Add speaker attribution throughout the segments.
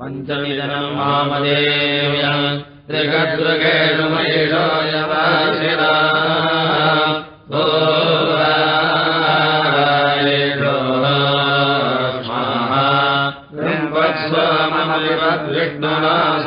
Speaker 1: पञ्चमिदनम् मामदेव्यम् त्रिगदृगेण महिषोयवाशिरा विष्णुना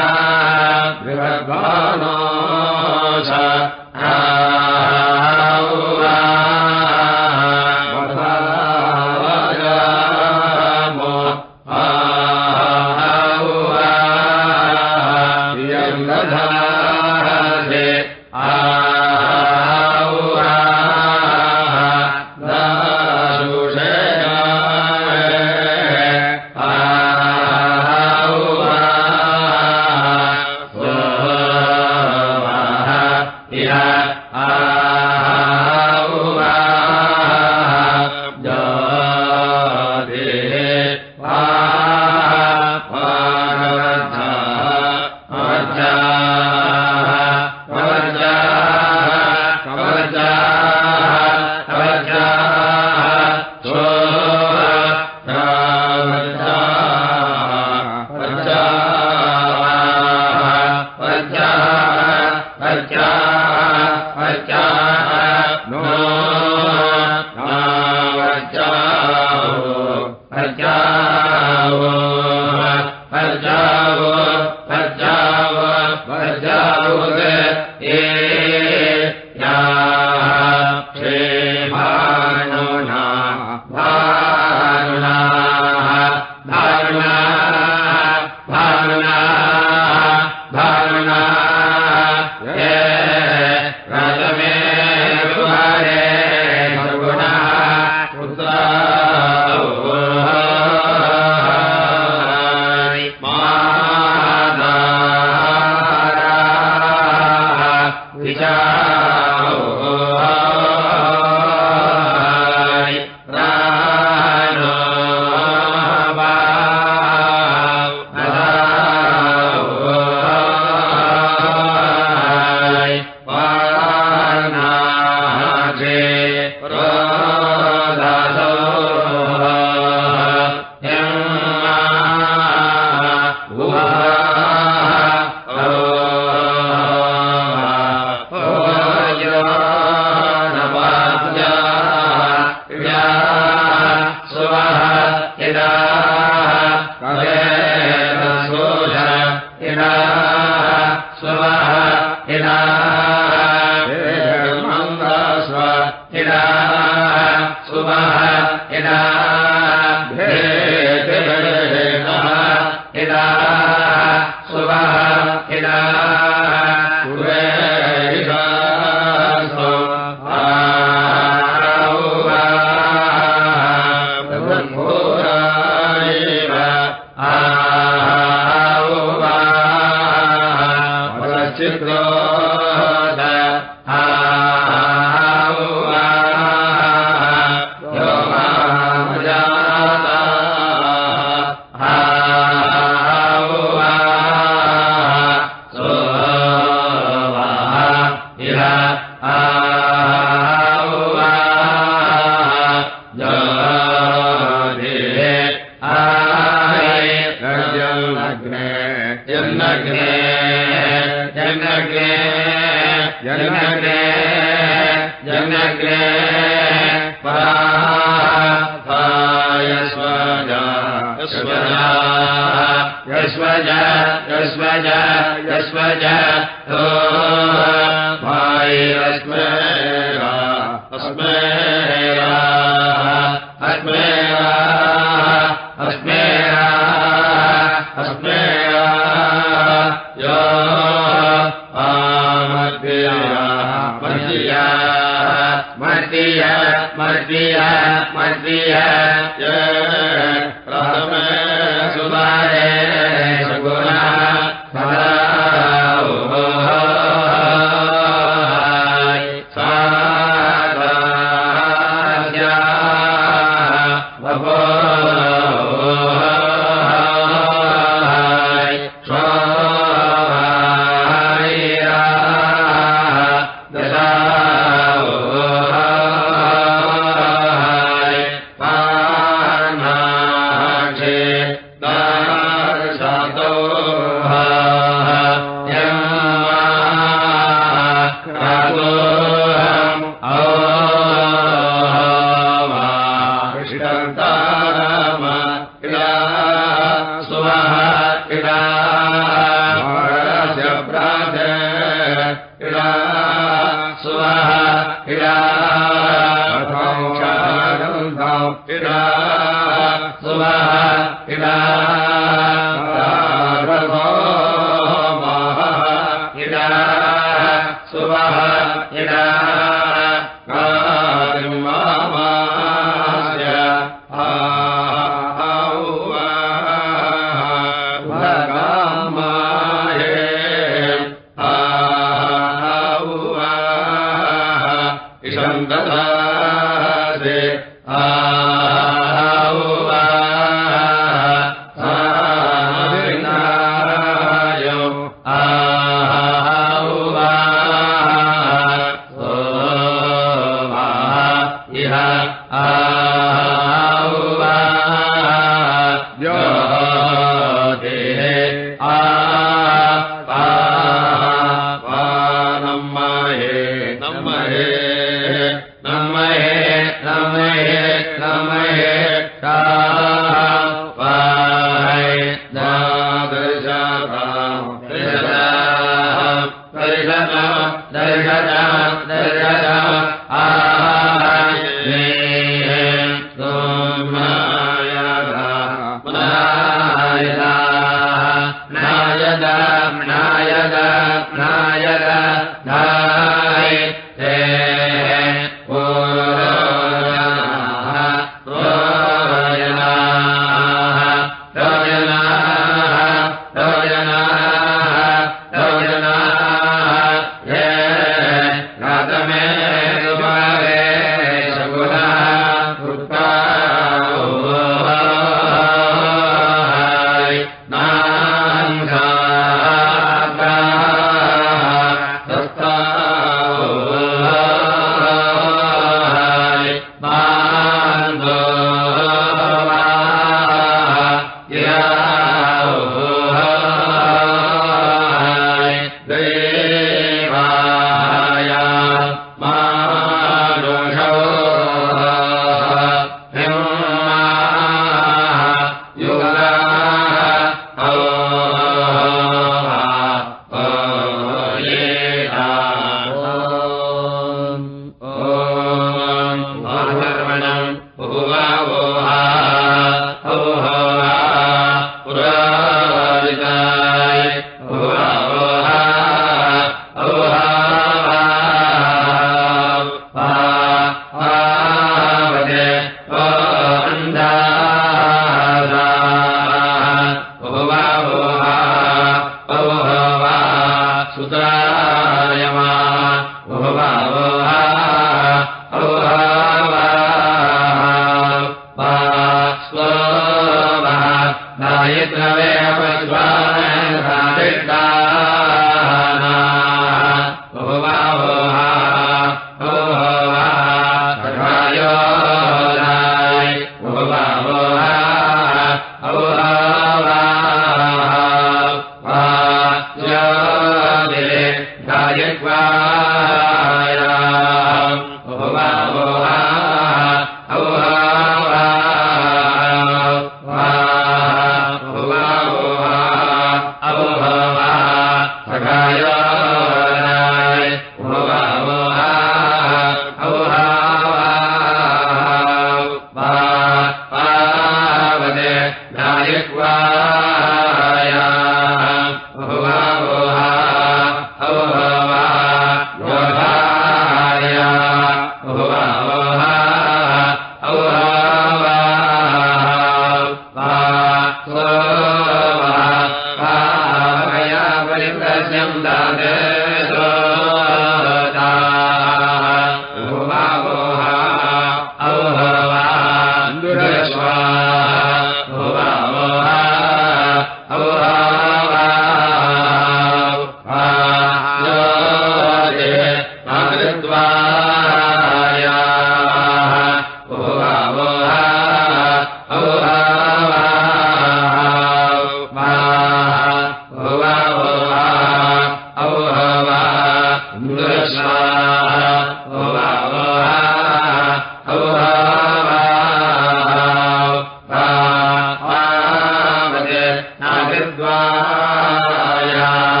Speaker 1: य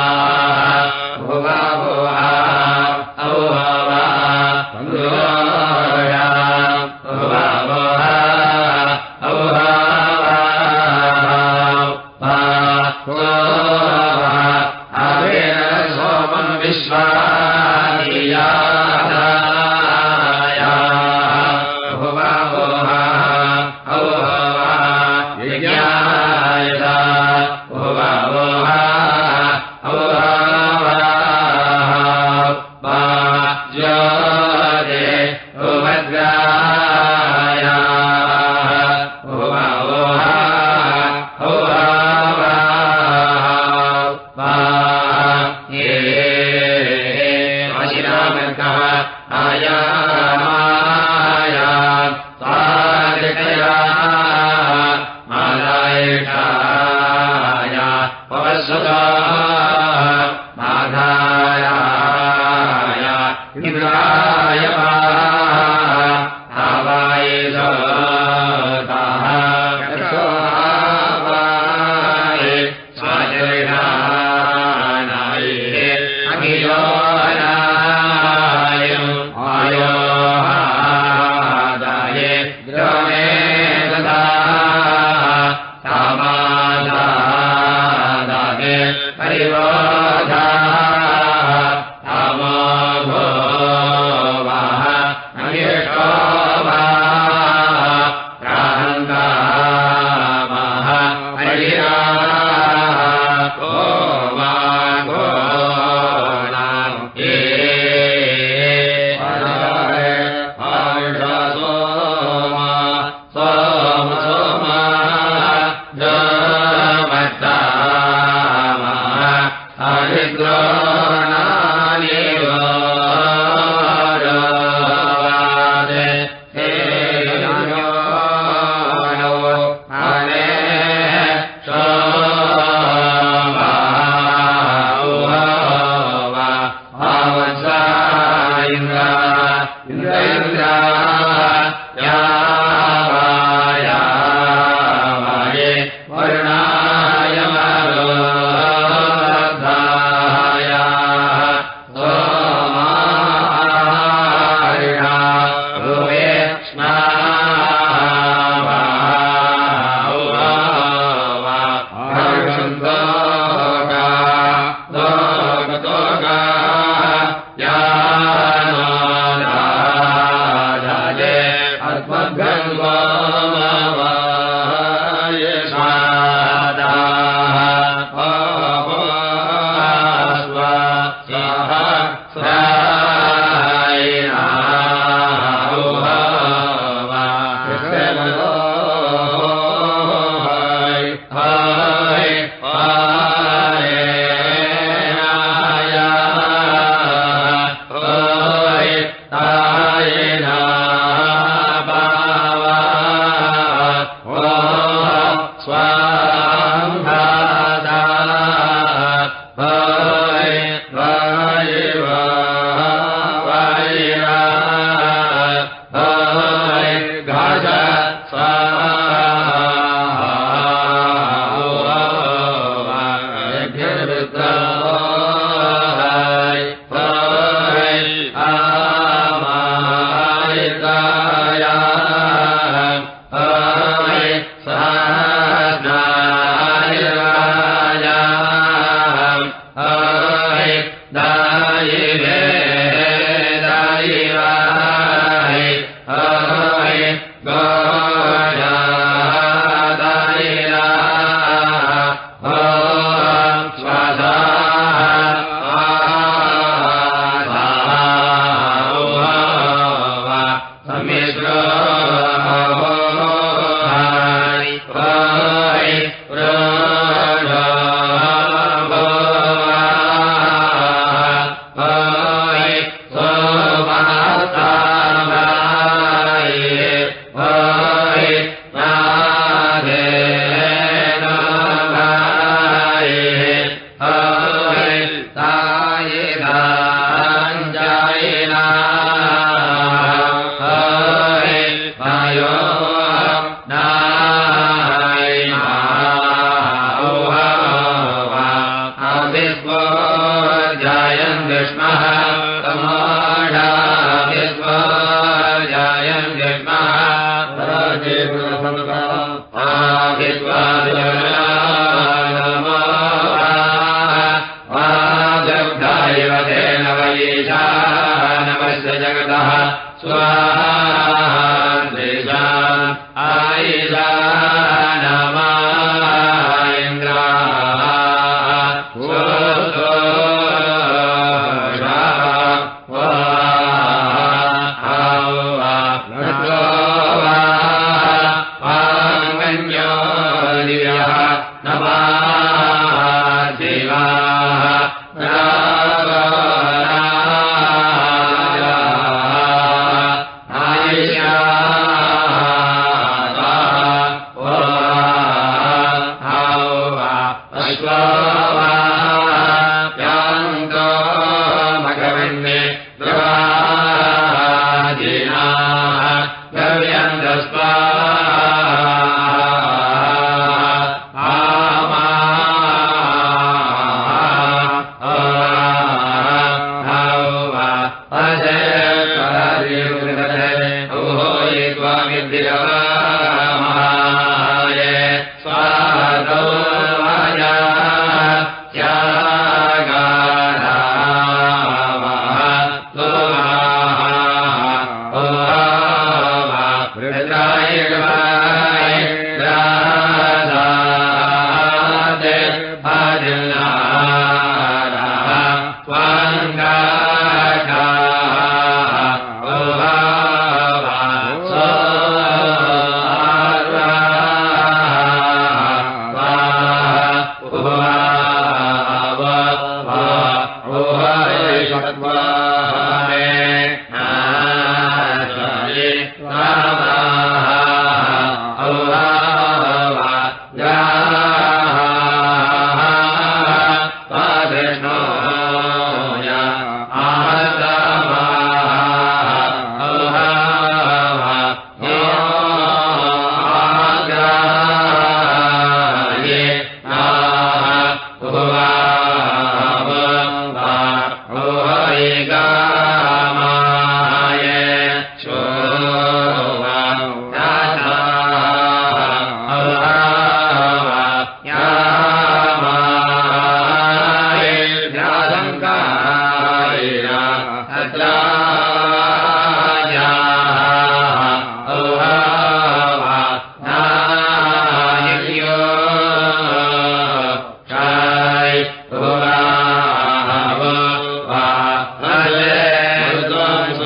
Speaker 1: दाये ह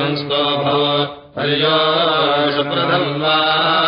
Speaker 1: तेन
Speaker 2: परिवाग्नियाना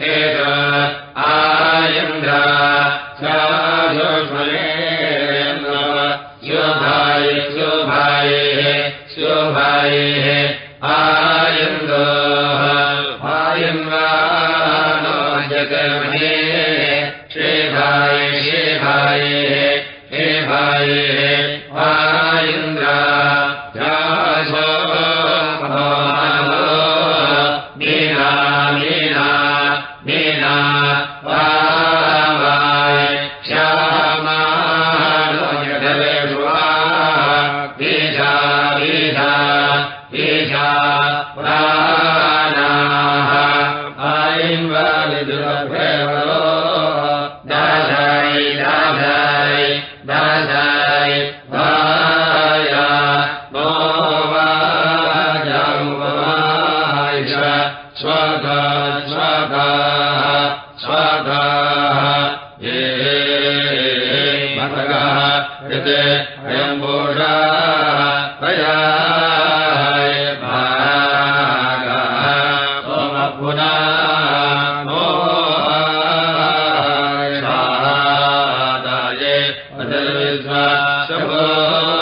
Speaker 2: हे ृषा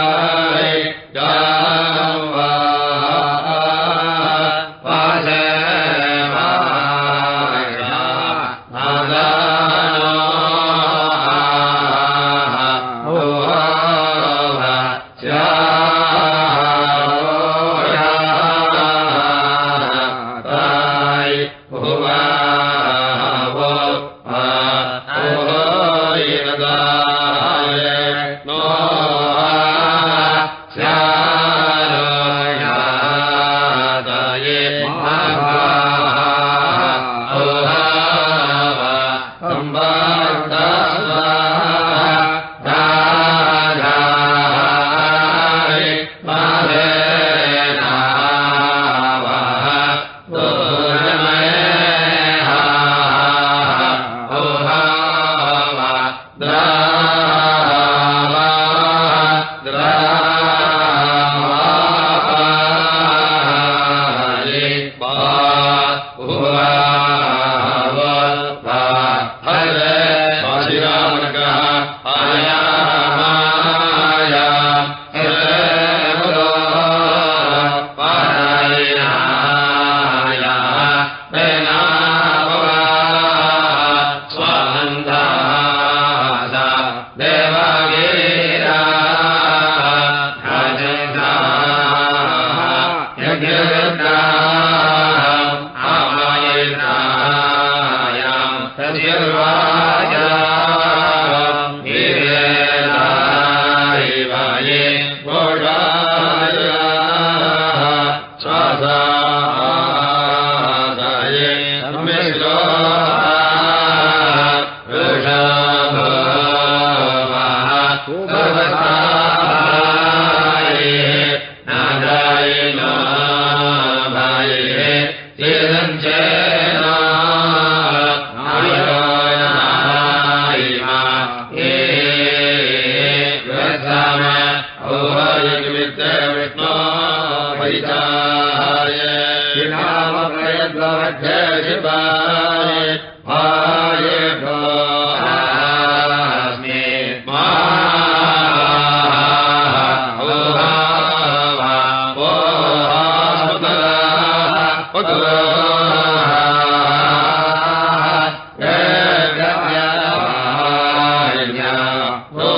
Speaker 1: Bye. य ओ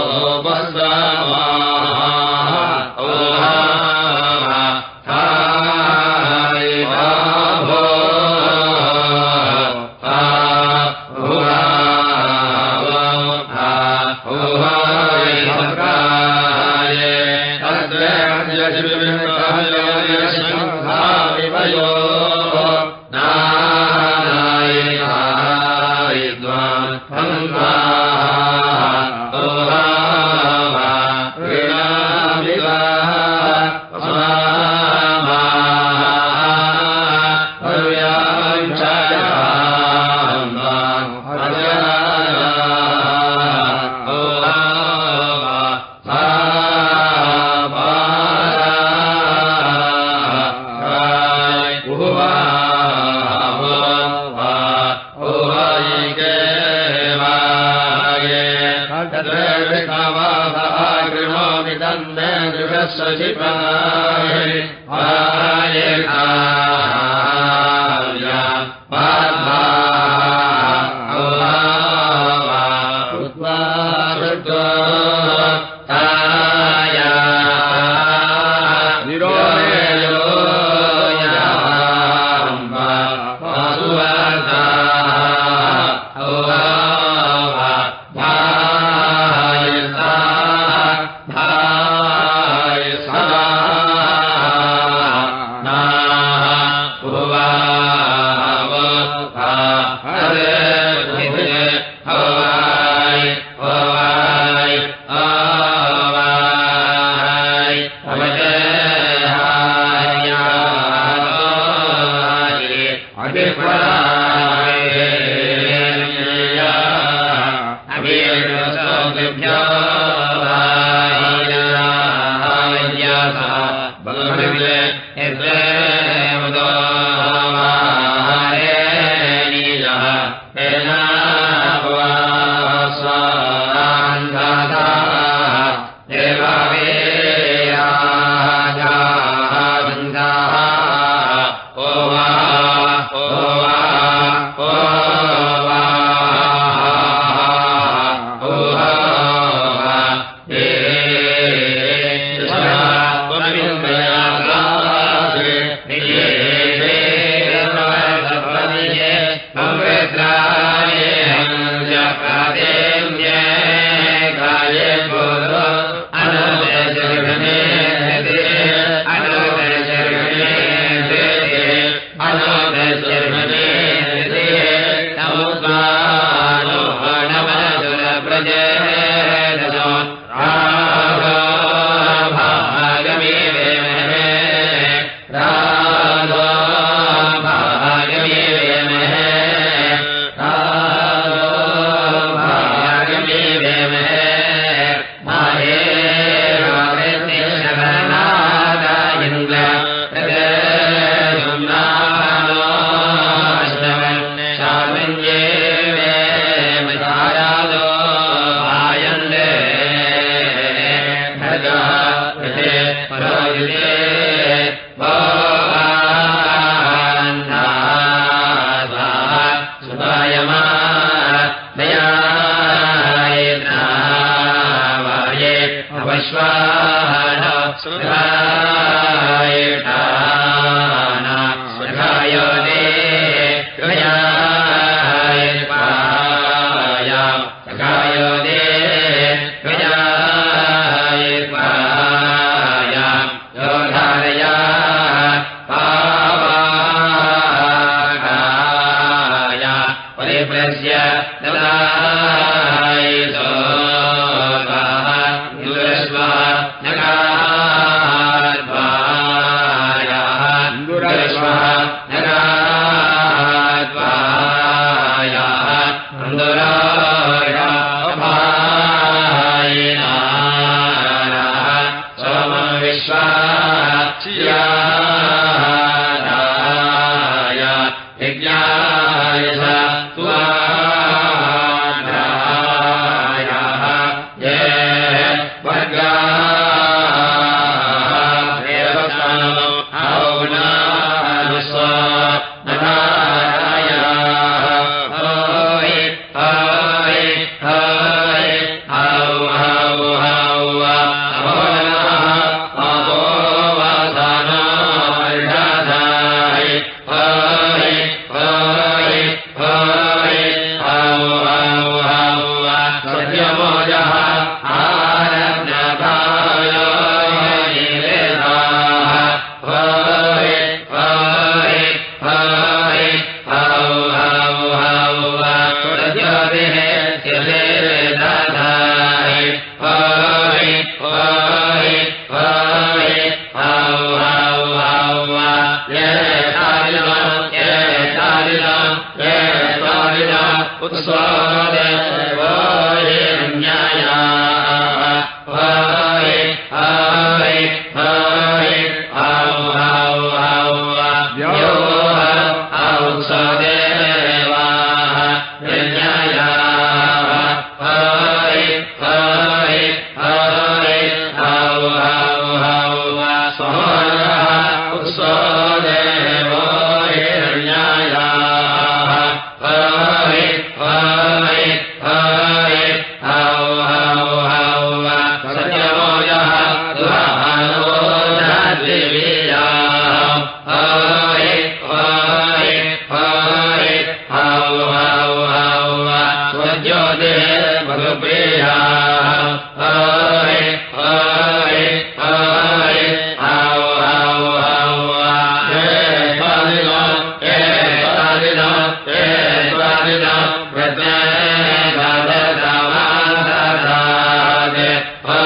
Speaker 1: พระ